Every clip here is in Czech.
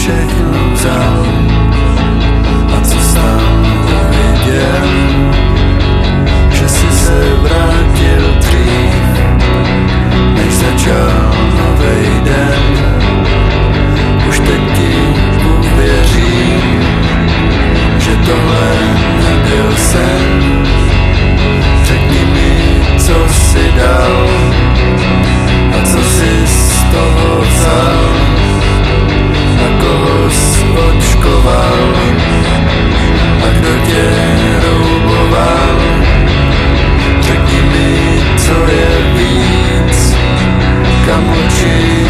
shame oczy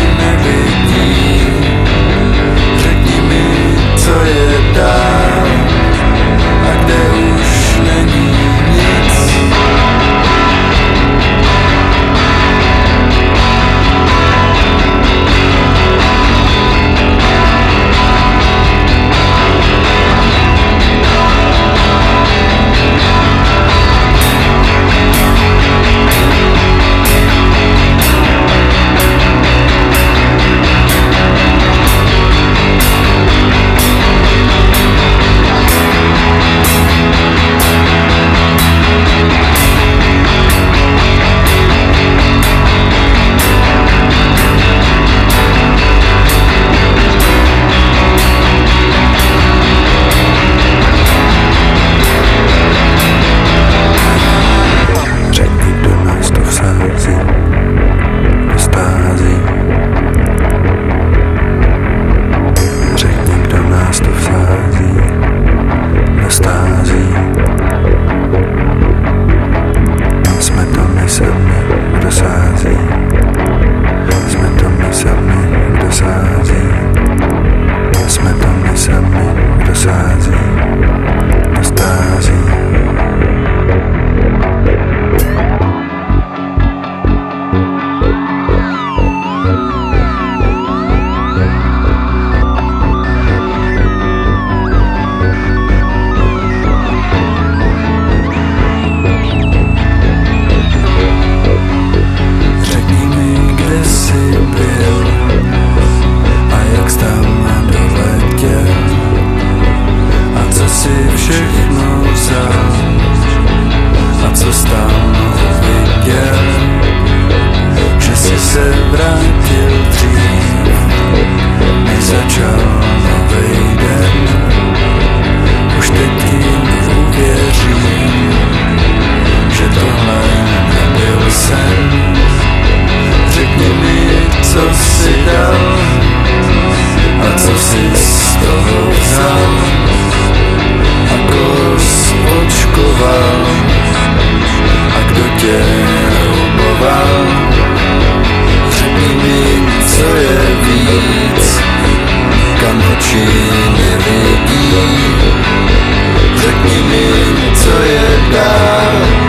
si všechno vzal a co stálo viděl, že si se vrátil dřív, než začal nový den. Už teď jim uvěřím, že tohle nebyl sen. Řekni mi, co si dal a co si z toho vzal kokos očkoval a kdo tě oboval? Řekni mi, co je víc, kam oči nevidí. Řekni mi, co je dál.